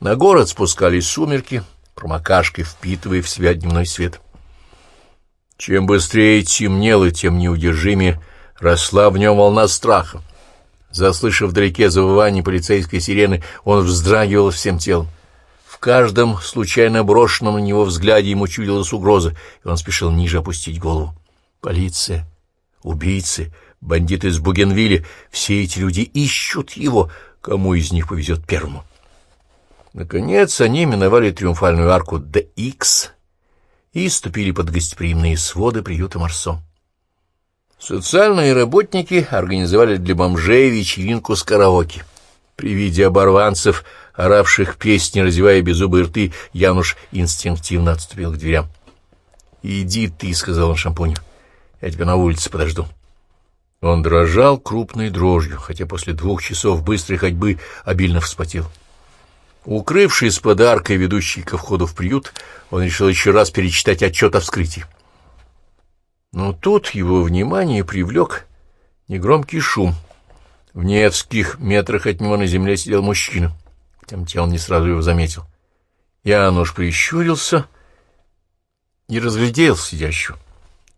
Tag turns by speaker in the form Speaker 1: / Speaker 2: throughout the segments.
Speaker 1: На город спускались сумерки, промокашкой впитывая в себя дневной свет. Чем быстрее темнело, тем неудержимее росла в нем волна страха. Заслышав вдалеке завывание полицейской сирены, он вздрагивал всем телом. В каждом случайно брошенном на него взгляде ему чудилась угроза, и он спешил ниже опустить голову. Полиция, убийцы, бандиты из Бугенвилля — все эти люди ищут его, кому из них повезет первому. Наконец они миновали триумфальную арку ДХ и ступили под гостеприимные своды приюта Марсо. Социальные работники организовали для бомжей вечеринку с караоке. При виде оборванцев, оравших песни, разевая беззубые рты, Януш инстинктивно отступил к дверям. «Иди ты», — сказал он шампуню, — «я тебя на улице подожду». Он дрожал крупной дрожью, хотя после двух часов быстрой ходьбы обильно вспотел. Укрывшись подаркой, ведущей ко входу в приют, он решил еще раз перечитать отчет о вскрытии. Но тут его внимание привлек негромкий шум. В нескольких метрах от него на земле сидел мужчина. Тем он не сразу его заметил. Януш прищурился и разглядел сидящего.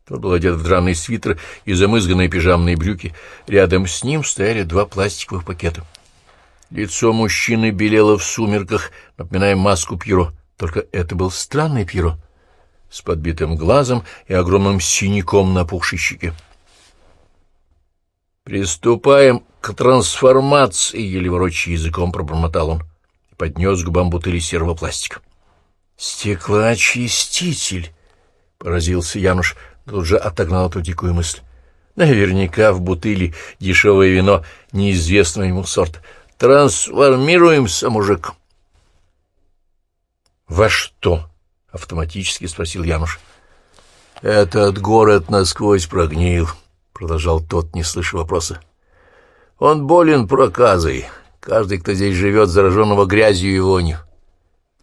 Speaker 1: Тот был одет в драный свитер и замызганные пижамные брюки. Рядом с ним стояли два пластиковых пакета. Лицо мужчины белело в сумерках, напоминая маску Пьеро. Только это был странный Пьеро — с подбитым глазом и огромным синяком на пухшей щеке. «Приступаем к трансформации», — еле ворочая языком пробормотал он и поднес к губам бутыли серого пластика. «Стеклоочиститель», — поразился Януш, тут же отогнал эту дикую мысль. «Наверняка в бутыли дешевое вино неизвестного ему сорта. Трансформируемся, мужик». «Во что?» — автоматически спросил Януш. «Этот город насквозь прогнил», — продолжал тот, не слыша вопроса. «Он болен проказой. Каждый, кто здесь живет, зараженного грязью и вонью.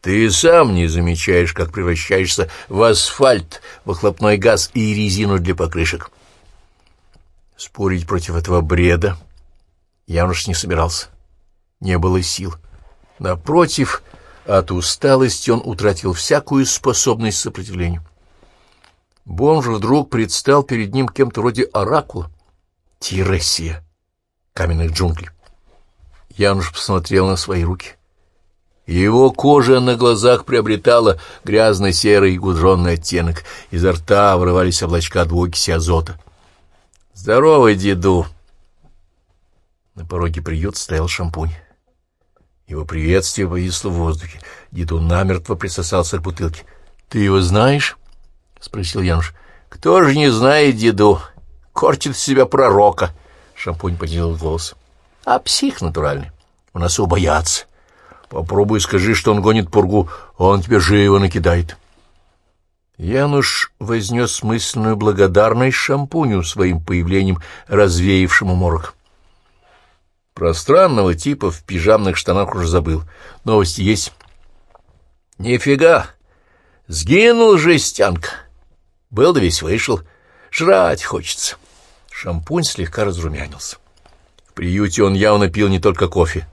Speaker 1: Ты сам не замечаешь, как превращаешься в асфальт, выхлопной газ и резину для покрышек». Спорить против этого бреда Януш не собирался. Не было сил. Напротив, от усталости он утратил всякую способность к сопротивлению. Бомж вдруг предстал перед ним кем-то вроде оракула. Тиресия каменных джунглей. Януш посмотрел на свои руки. Его кожа на глазах приобретала грязно-серый гудронный оттенок. Изо рта вырывались облачка двуокиси азота. «Здорово, деду!» На пороге приют стоял шампунь. Его приветствие повисло в воздухе. Диду намертво присосался к бутылке. — Ты его знаешь? — спросил Януш. — Кто же не знает Диду? Корчит себя пророка. Шампунь поделил голос. — А псих натуральный. У нас его боятся. Попробуй скажи, что он гонит пургу, он тебе живо накидает. Януш вознес мысленную благодарность шампуню своим появлением, развеявшему морок. Пространного типа в пижамных штанах уже забыл. Новости есть? Нифига! Сгинул жестянка. Был да весь вышел. Жрать хочется. Шампунь слегка разрумянился. В приюте он явно пил не только кофе.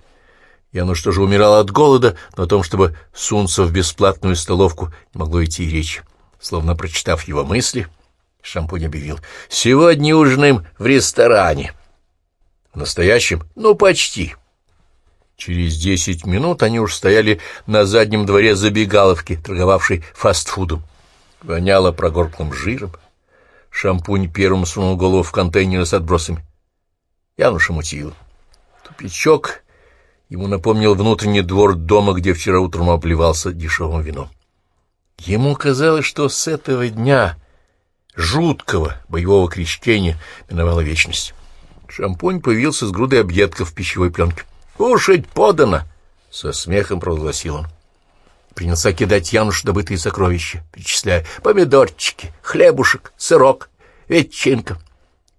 Speaker 1: Я ну что же умирал от голода, но о том, чтобы сунуться в бесплатную столовку, не могло идти и речи. Словно прочитав его мысли, Шампунь объявил. «Сегодня ужинаем в ресторане». Настоящим? Ну, почти. Через десять минут они уж стояли на заднем дворе забегаловки, торговавшей фастфудом. Воняло прогорклым жиром. Шампунь первым сунул голову в контейнер с отбросами. Януша мутила. Тупичок ему напомнил внутренний двор дома, где вчера утром обливался дешевым вином. Ему казалось, что с этого дня жуткого боевого крещения миновала вечность. Шампунь появился с грудой объедков в пищевой пленке. «Кушать подано!» — со смехом провозгласил он. Принялся кидать Януш добытые сокровища, перечисляя помидорчики, хлебушек, сырок, ветчинка.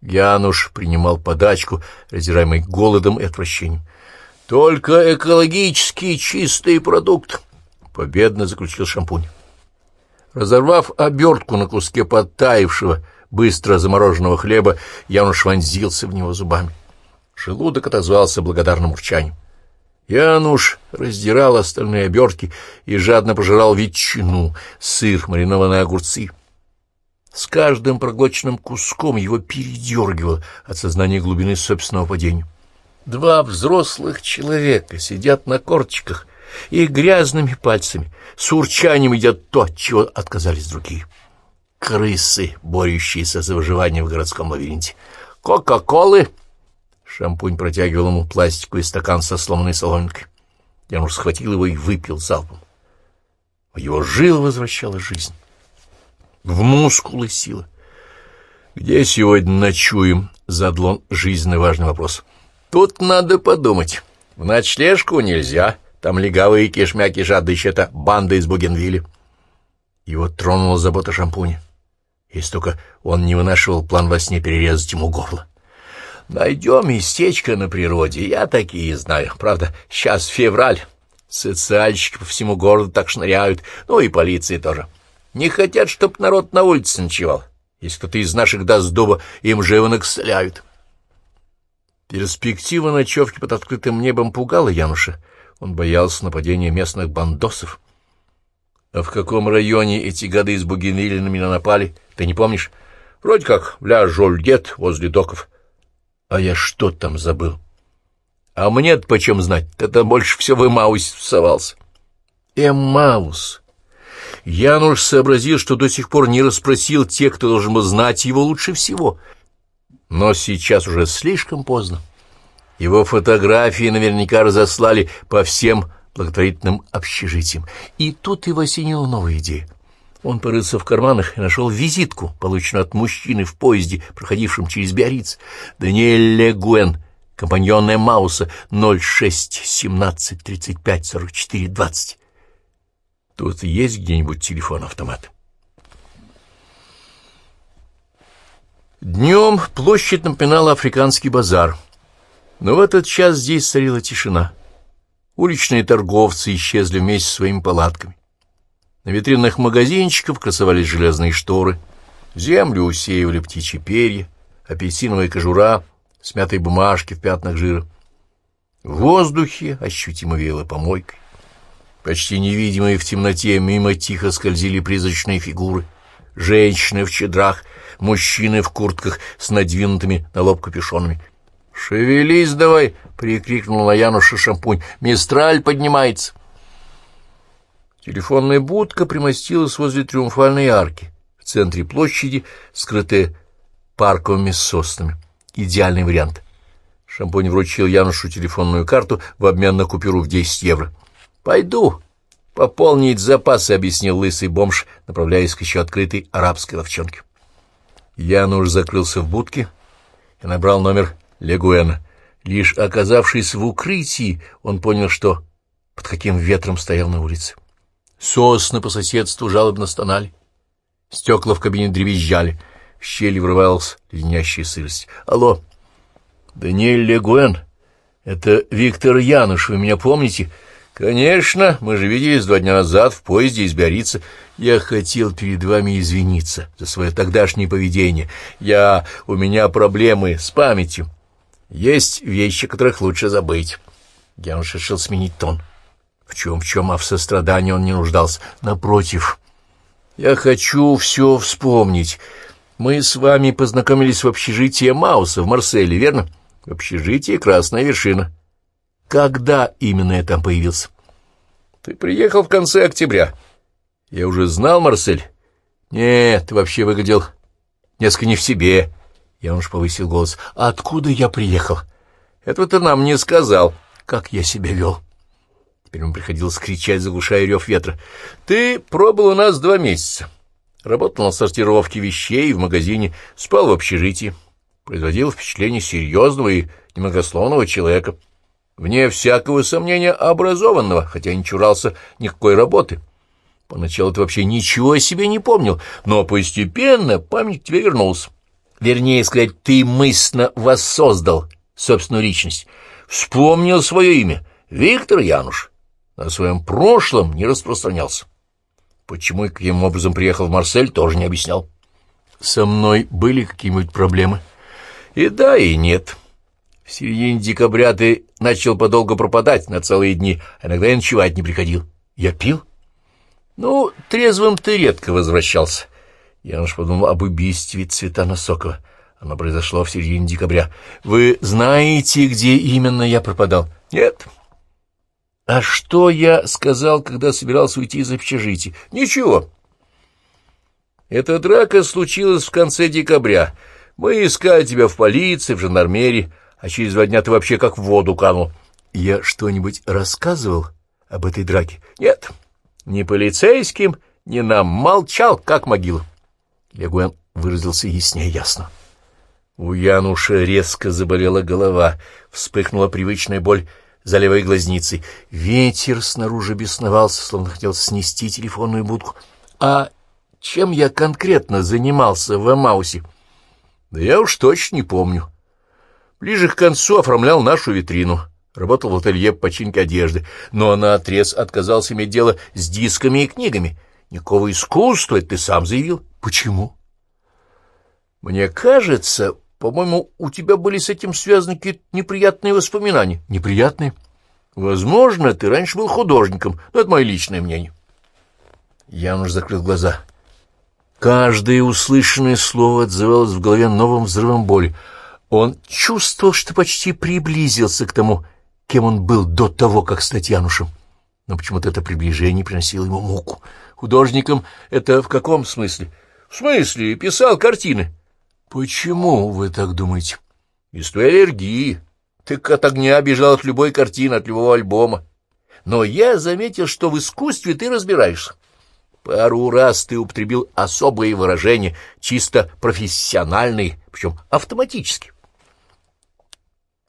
Speaker 1: Януш принимал подачку, раздираемый голодом и отвращением. «Только экологический чистый продукт!» — победно заключил шампунь. Разорвав обертку на куске подтаившего, быстро замороженного хлеба, Януш вонзился в него зубами. Желудок отозвался благодарным урчанием. Януш раздирал остальные обертки и жадно пожирал ветчину, сыр, маринованные огурцы. С каждым проглоченным куском его передергивало от сознания глубины собственного падения. Два взрослых человека сидят на корточках и грязными пальцами с урчанием едят то, от чего отказались другие. Крысы, борющиеся за выживание в городском лабиринте. «Кока-колы!» Шампунь протягивал ему пластиковый стакан со сломанной соломинкой. Януш схватил его и выпил залпом. В его жил возвращала жизнь. В мускулы сила. «Где сегодня ночуем?» — задал он жизненно важный вопрос. «Тут надо подумать. В ночлежку нельзя. Там легавые кишмяки жады, еще это банда из Бугенвилля». Его тронула забота шампуня. Если только он не вынашивал план во сне перерезать ему горло. Найдем местечко на природе, я такие знаю. Правда, сейчас февраль, социальщики по всему городу так шныряют, ну и полиции тоже. Не хотят, чтоб народ на улице ночевал. Если кто-то из наших даст дуба, им живо накстляют. Перспектива ночевки под открытым небом пугала Януша. Он боялся нападения местных бандосов. А в каком районе эти годы из Бугенвилля на меня напали, ты не помнишь? Вроде как в Ля-Жольдет возле доков. А я что там забыл? А мне-то почем знать? Ты там больше всего в Эмаус всовался. Эмаус. Януш сообразил, что до сих пор не расспросил тех, кто должен был знать его лучше всего. Но сейчас уже слишком поздно. Его фотографии наверняка разослали по всем благотворительным общежитиям. И тут его осенила новая идея. Он порылся в карманах и нашел визитку, полученную от мужчины в поезде, проходившем через Биарриц. Даниэль Легуэн, компаньонная Мауса, 06-17-35-44-20. Тут есть где-нибудь телефон-автомат? Днем площадь напоминала африканский базар. Но в этот час здесь царила тишина. Уличные торговцы исчезли вместе со своими палатками. На витринах магазинчиков красовались железные шторы, землю усеивали птичьи перья, апельсиновая кожура, смятые бумажки в пятнах жира. В воздухе ощутимо веяло помойкой. Почти невидимые в темноте мимо тихо скользили призрачные фигуры. Женщины в чедрах, мужчины в куртках с надвинутыми на лоб капюшонами. «Шевелись давай!» — прикрикнул на Януша шампунь. «Мистраль поднимается!» Телефонная будка примостилась возле триумфальной арки, в центре площади, скрытая парковыми соснами. Идеальный вариант. Шампунь вручил Янушу телефонную карту в обмен на купюру в 10 евро. «Пойду пополнить запасы», — объяснил лысый бомж, направляясь к еще открытой арабской ловчонке. Януш закрылся в будке и набрал номер Легуэна. Лишь оказавшись в укрытии, он понял, что под каким ветром стоял на улице. Сосны по соседству жалобно стонали. Стекла в кабине дребезжали. В щели врывалась леденящая сырость. «Алло, Даниэль Легуэн, это Виктор Януш, вы меня помните?» «Конечно, мы же виделись два дня назад в поезде из Биорица. Я хотел перед вами извиниться за свое тогдашнее поведение. Я... у меня проблемы с памятью. Есть вещи, которых лучше забыть». Януш решил сменить тон. В чем, в чем, а в сострадании он не нуждался. Напротив, я хочу все вспомнить. Мы с вами познакомились в общежитии Мауса в Марселе, верно? В общежитии Красная Вершина. Когда именно я там появился? Ты приехал в конце октября. Я уже знал Марсель. Нет, ты вообще выглядел несколько не в себе. Я уж повысил голос. откуда я приехал? Этого ты нам не сказал, как я себя вел. Теперь ему приходилось кричать, заглушая рев ветра. «Ты пробыл у нас два месяца. Работал на сортировке вещей в магазине, спал в общежитии. Производил впечатление серьезного и немногословного человека. Вне всякого сомнения образованного, хотя не чурался никакой работы. Поначалу ты вообще ничего о себе не помнил, но постепенно память тебе вернулась. Вернее сказать, ты мысленно воссоздал собственную личность. Вспомнил свое имя — Виктор Януш о своем прошлом не распространялся. Почему и каким образом приехал в Марсель, тоже не объяснял. Со мной были какие-нибудь проблемы? И да, и нет. В середине декабря ты начал подолго пропадать на целые дни, а иногда и ночевать не приходил. Я пил? Ну, трезвым ты редко возвращался. Я уж подумал об убийстве Цветана Сокова. Оно произошло в середине декабря. Вы знаете, где именно я пропадал? Нет. А что я сказал, когда собирался уйти из общежития? Ничего. Эта драка случилась в конце декабря. Мы искали тебя в полиции, в жандармерии, а через два дня ты вообще как в воду канул. Я что-нибудь рассказывал об этой драке? Нет. Ни полицейским, ни нам. Молчал, как могила. Легуэн выразился яснее ясно. У Януша резко заболела голова, вспыхнула привычная боль за левой глазницей. Ветер снаружи бесновался, словно хотел снести телефонную будку. А чем я конкретно занимался в Эмаусе? Да я уж точно не помню. Ближе к концу оформлял нашу витрину. Работал в ателье по починке одежды, но наотрез отказался иметь дело с дисками и книгами. Никакого искусства, это ты сам заявил. Почему? Мне кажется, по-моему, у тебя были с этим связаны какие-то неприятные воспоминания. Неприятные? Возможно, ты раньше был художником, но это мое личное мнение. Януш закрыл глаза. Каждое услышанное слово отзывалось в голове новым взрывом боли. Он чувствовал, что почти приблизился к тому, кем он был до того, как стать Янушем. Но почему-то это приближение приносило ему муку. Художником это в каком смысле? В смысле, писал картины. Почему вы так думаете? Из твоей аллергии. Ты от огня бежал от любой картины, от любого альбома. Но я заметил, что в искусстве ты разбираешься. Пару раз ты употребил особые выражения, чисто профессиональные, причем автоматически.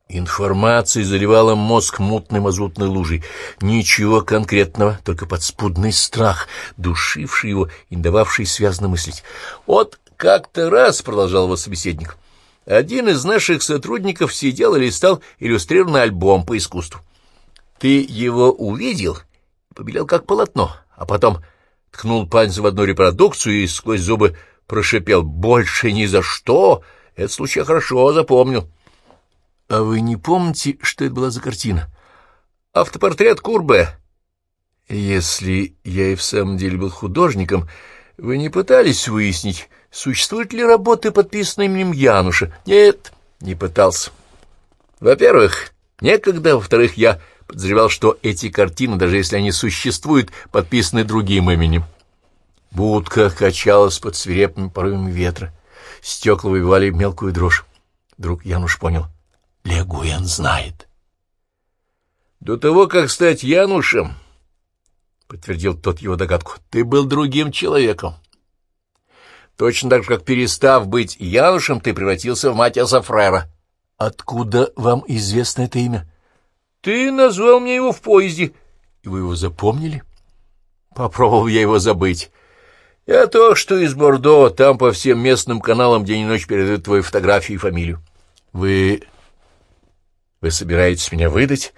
Speaker 1: Информация заливала мозг мутной мазутной лужей. Ничего конкретного, только подспудный страх, душивший его и дававший связно мыслить. Вот как-то раз, — продолжал его собеседник, — один из наших сотрудников сидел и листал иллюстрированный альбом по искусству. Ты его увидел, побелел как полотно, а потом ткнул пальцем в одну репродукцию и сквозь зубы прошипел «Больше ни за что!» Этот случай хорошо запомнил. — А вы не помните, что это была за картина? — Автопортрет Курбе. — Если я и в самом деле был художником, вы не пытались выяснить, существуют ли работы, подписанные именем Януша? — Нет, не пытался. Во-первых, некогда, во-вторых, я подозревал, что эти картины, даже если они существуют, подписаны другим именем. Будка качалась под свирепыми порывами ветра. Стекла выбивали мелкую дрожь. Вдруг Януш понял. Легуэн знает. До того, как стать Янушем, — подтвердил тот его догадку, — ты был другим человеком. Точно так же, как перестав быть Янушем, ты превратился в Матиаса Фрера. Откуда вам известно это имя? — ты назвал мне его в поезде, и вы его запомнили? Попробовал я его забыть. Я то, что из Бордо, там по всем местным каналам день и ночь передают твою фотографию и фамилию. Вы... Вы собираетесь меня выдать?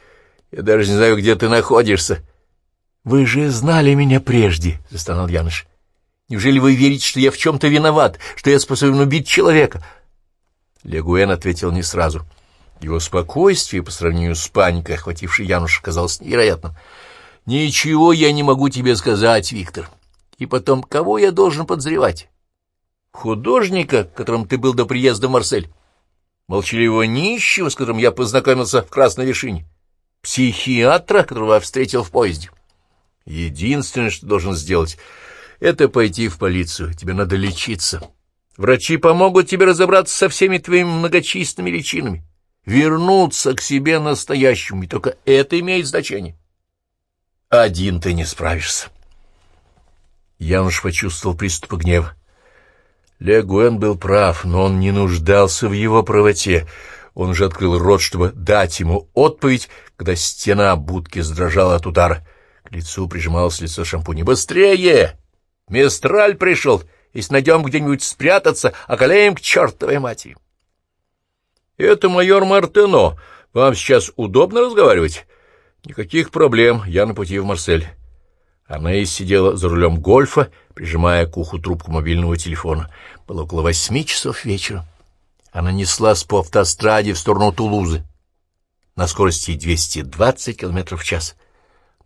Speaker 1: Я даже не знаю, где ты находишься. Вы же знали меня прежде, — застонал Яныш. Неужели вы верите, что я в чем-то виноват, что я способен убить человека? Легуэн ответил не сразу. — его спокойствие по сравнению с паникой, охватившей Януша, казалось невероятным. «Ничего я не могу тебе сказать, Виктор. И потом, кого я должен подозревать? Художника, которым ты был до приезда в Марсель? Молчаливого нищего, с которым я познакомился в Красной Вершине? Психиатра, которого я встретил в поезде? Единственное, что должен сделать, это пойти в полицию. Тебе надо лечиться. Врачи помогут тебе разобраться со всеми твоими многочисленными личинами вернуться к себе настоящему, и только это имеет значение. Один ты не справишься. Януш почувствовал приступ гнева. Легуэн был прав, но он не нуждался в его правоте. Он уже открыл рот, чтобы дать ему отповедь, когда стена будки сдрожала от удара. К лицу прижималось лицо шампуни. «Быстрее! Мистраль пришел! Если найдем где-нибудь спрятаться, околеем к чертовой матери!» «Это майор Мартено. Вам сейчас удобно разговаривать?» «Никаких проблем. Я на пути в Марсель». Она сидела за рулем гольфа, прижимая к уху трубку мобильного телефона. Было около восьми часов вечера. Она неслась по автостраде в сторону Тулузы. на скорости 220 км в час.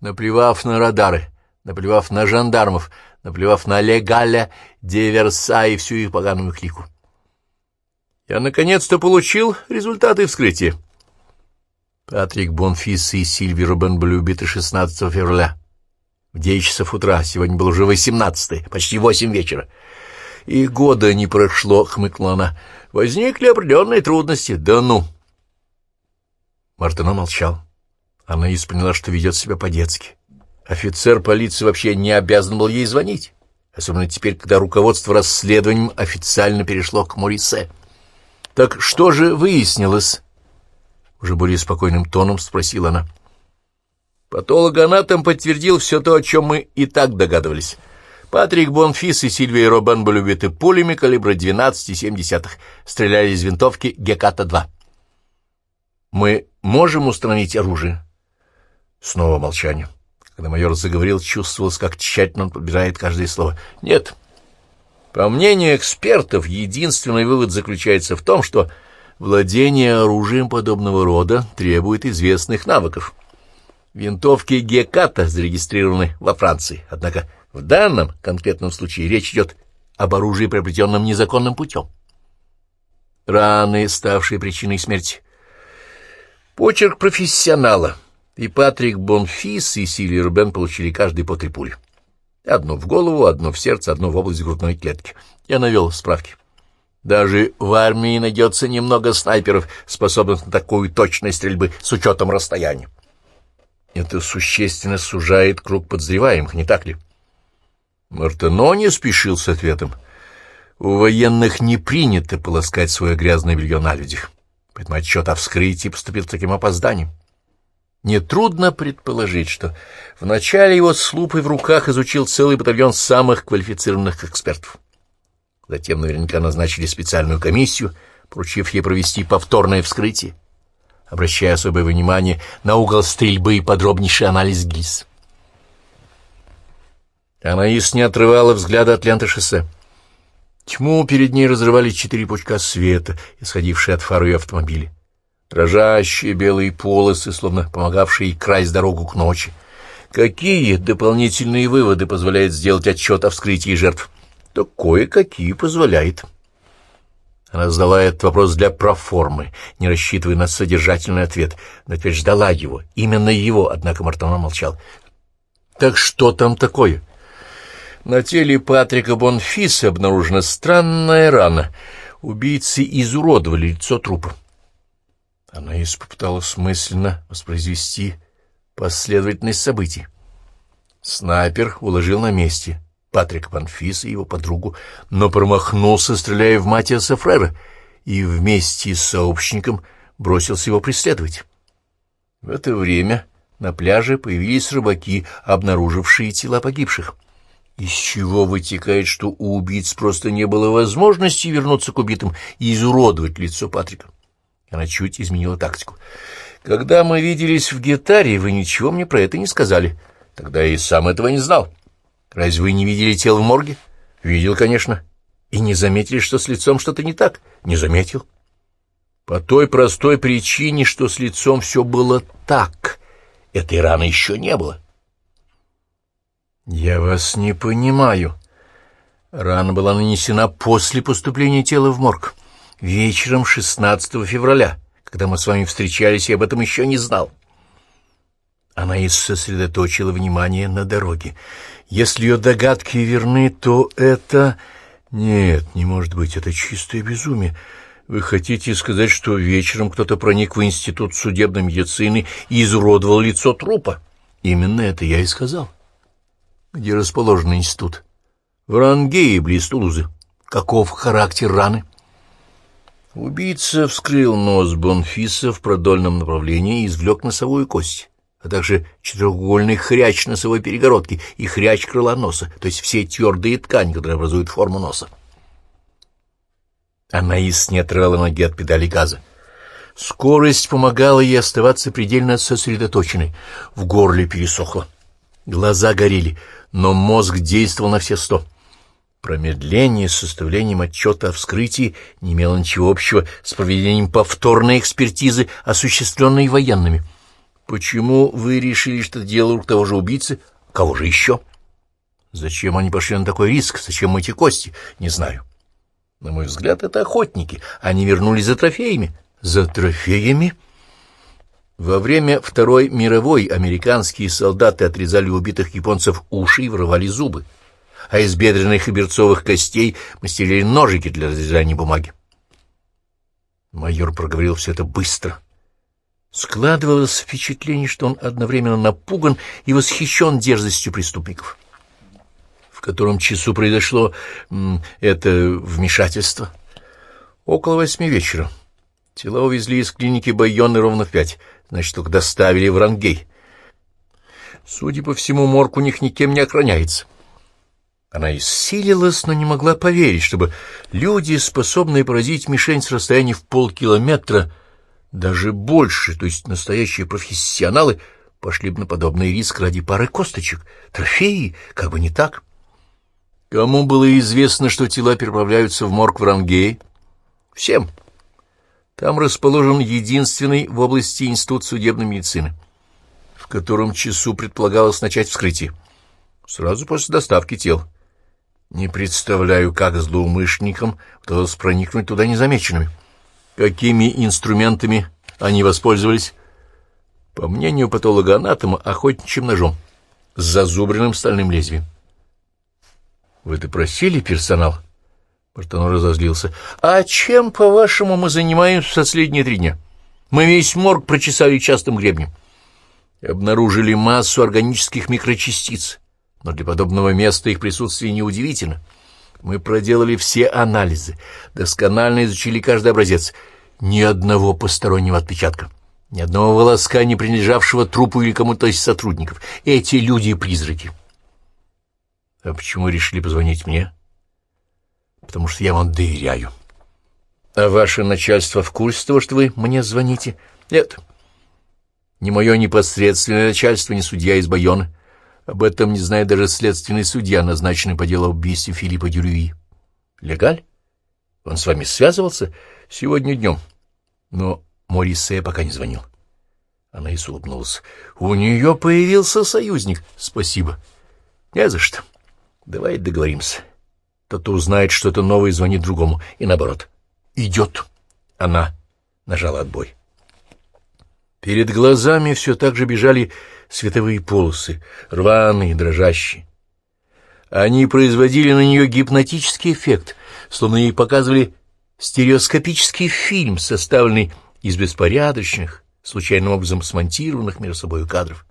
Speaker 1: Наплевав на радары, наплевав на жандармов, наплевав на Легаля, Деверса и всю их поганую клику. Я наконец-то получил результаты вскрытия. Патрик Бонфис и Сильви Рубен были убиты 16 февраля. В 9 часов утра, сегодня было уже 18 почти 8 вечера. И года не прошло, хмыкнула она. Возникли определенные трудности. Да ну! Мартыно молчал. Она поняла, что ведет себя по-детски. Офицер полиции вообще не обязан был ей звонить, особенно теперь, когда руководство расследованием официально перешло к Морисе. «Так что же выяснилось?» Уже более спокойным тоном спросила она. Патологоанатом подтвердил все то, о чем мы и так догадывались. Патрик Бонфис и Сильвия Робен были убиты пулями калибра 12,7. Стреляли из винтовки Геката-2. «Мы можем установить оружие?» Снова молчание. Когда майор заговорил, чувствовалось, как тщательно он подбирает каждое слово. «Нет. По мнению экспертов, единственный вывод заключается в том, что владение оружием подобного рода требует известных навыков. Винтовки Геката зарегистрированы во Франции, однако в данном конкретном случае речь идет об оружии, приобретенном незаконным путем. Раны, ставшие причиной смерти. Почерк профессионала — и Патрик Бонфис и Сили Рубен получили каждый по три пули. Одну в голову, одну в сердце, одну в область грудной клетки. Я навел справки. Даже в армии найдется немного снайперов, способных на такую точность стрельбы с учетом расстояния. Это существенно сужает круг подозреваемых, не так ли? Мартено не спешил с ответом. У военных не принято полоскать свое грязное белье на людях, поэтому отчет о вскрытии поступил таким опозданием. Нетрудно предположить, что в начале его с лупой в руках изучил целый батальон самых квалифицированных экспертов. Затем наверняка назначили специальную комиссию, поручив ей провести повторное вскрытие, обращая особое внимание на угол стрельбы и подробнейший анализ гильз. Анаис не отрывала взгляда от ленты шоссе. Тьму перед ней разрывали четыре пучка света, исходившие от фар ее автомобиля дрожащие белые полосы, словно помогавшие красть дорогу к ночи. Какие дополнительные выводы позволяет сделать отчет о вскрытии жертв? То кое-какие позволяет. Она задала этот вопрос для проформы, не рассчитывая на содержательный ответ, но теперь ждала его, именно его, однако Мартона молчал. «Так что там такое?» На теле Патрика Бонфиса обнаружена странная рана. Убийцы изуродовали лицо трупа. Она попыталась мысленно воспроизвести последовательность событий. Снайпер уложил на месте Патрик Панфис и его подругу, но промахнулся, стреляя в Матиаса Фрера, и вместе с сообщником бросился его преследовать. В это время на пляже появились рыбаки, обнаружившие тела погибших. Из чего вытекает, что у убийц просто не было возможности вернуться к убитым и изуродовать лицо Патрика. Она чуть изменила тактику. «Когда мы виделись в гитаре, вы ничего мне про это не сказали. Тогда я и сам этого не знал. Разве вы не видели тело в морге?» «Видел, конечно. И не заметили, что с лицом что-то не так?» «Не заметил». «По той простой причине, что с лицом все было так. Этой раны еще не было». «Я вас не понимаю». Рана была нанесена после поступления тела в морг вечером 16 февраля, когда мы с вами встречались, я об этом еще не знал. Она и сосредоточила внимание на дороге. Если ее догадки верны, то это... Нет, не может быть, это чистое безумие. Вы хотите сказать, что вечером кто-то проник в институт судебной медицины и изуродовал лицо трупа? Именно это я и сказал. Где расположен институт? В Рангее, близ Тулузы. Каков характер раны? Убийца вскрыл нос Бонфиса в продольном направлении и извлек носовую кость, а также четырехугольный хрящ носовой перегородки и хрящ крыла носа, то есть все твердые ткани, которые образуют форму носа. Анаис не отрывала ноги от педали газа. Скорость помогала ей оставаться предельно сосредоточенной. В горле пересохло. Глаза горели, но мозг действовал на все сто. Промедление с составлением отчета о вскрытии не имело ничего общего с проведением повторной экспертизы, осуществленной военными. Почему вы решили, что дело рук того же убийцы? Кого же еще? Зачем они пошли на такой риск? Зачем эти кости? Не знаю. На мой взгляд, это охотники. Они вернулись за трофеями. За трофеями? Во время Второй мировой американские солдаты отрезали убитых японцев уши и вырывали зубы а из бедренных и берцовых костей мастерили ножики для разрезания бумаги. Майор проговорил все это быстро. Складывалось впечатление, что он одновременно напуган и восхищен дерзостью преступников. В котором часу произошло это вмешательство? Около восьми вечера. Тела увезли из клиники Байоны ровно в пять, значит, только доставили в Рангей. Судя по всему, морг у них никем не охраняется. Она иссилилась, но не могла поверить, чтобы люди, способные поразить мишень с расстояния в полкилометра, даже больше, то есть настоящие профессионалы, пошли бы на подобный риск ради пары косточек. Трофеи, как бы не так. Кому было известно, что тела переправляются в морг в Рангее? Всем. Там расположен единственный в области институт судебной медицины, в котором часу предполагалось начать вскрытие. Сразу после доставки тел. Не представляю, как злоумышленникам удалось проникнуть туда незамеченными. Какими инструментами они воспользовались? По мнению патолога-анатома, охотничьим ножом с зазубренным стальным лезвием. Вы допросили персонал? Бартон разозлился. А чем, по-вашему, мы занимаемся последние три дня? Мы весь морг прочесали частым гребнем. Обнаружили массу органических микрочастиц но для подобного места их присутствие неудивительно. Мы проделали все анализы, досконально изучили каждый образец. Ни одного постороннего отпечатка, ни одного волоска, не принадлежавшего трупу или кому-то из сотрудников. Эти люди — призраки. А почему решили позвонить мне? Потому что я вам доверяю. А ваше начальство в курсе того, что вы мне звоните? Нет. Ни мое непосредственное начальство, ни судья из Байона. Об этом не знает даже следственный судья, назначенный по делу убийства Филиппа Дюрюи. Легаль? Он с вами связывался сегодня днем? Но Морисе пока не звонил. Она и улыбнулась. У нее появился союзник. Спасибо. Не за что. Давай договоримся. Тот узнает, что это новый, звонит другому. И наоборот. Идет. Она нажала отбой. Перед глазами все так же бежали световые полосы, рваные, дрожащие. Они производили на нее гипнотический эффект, словно ей показывали стереоскопический фильм, составленный из беспорядочных, случайным образом смонтированных между собой кадров.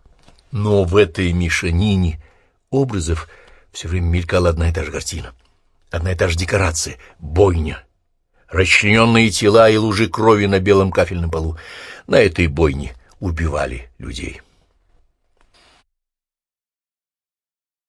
Speaker 1: Но в этой мешанине образов все время мелькала одна и та же картина, одна и та же декорация — бойня, расчлененные тела и лужи крови на белом кафельном полу. На этой бойне убивали людей.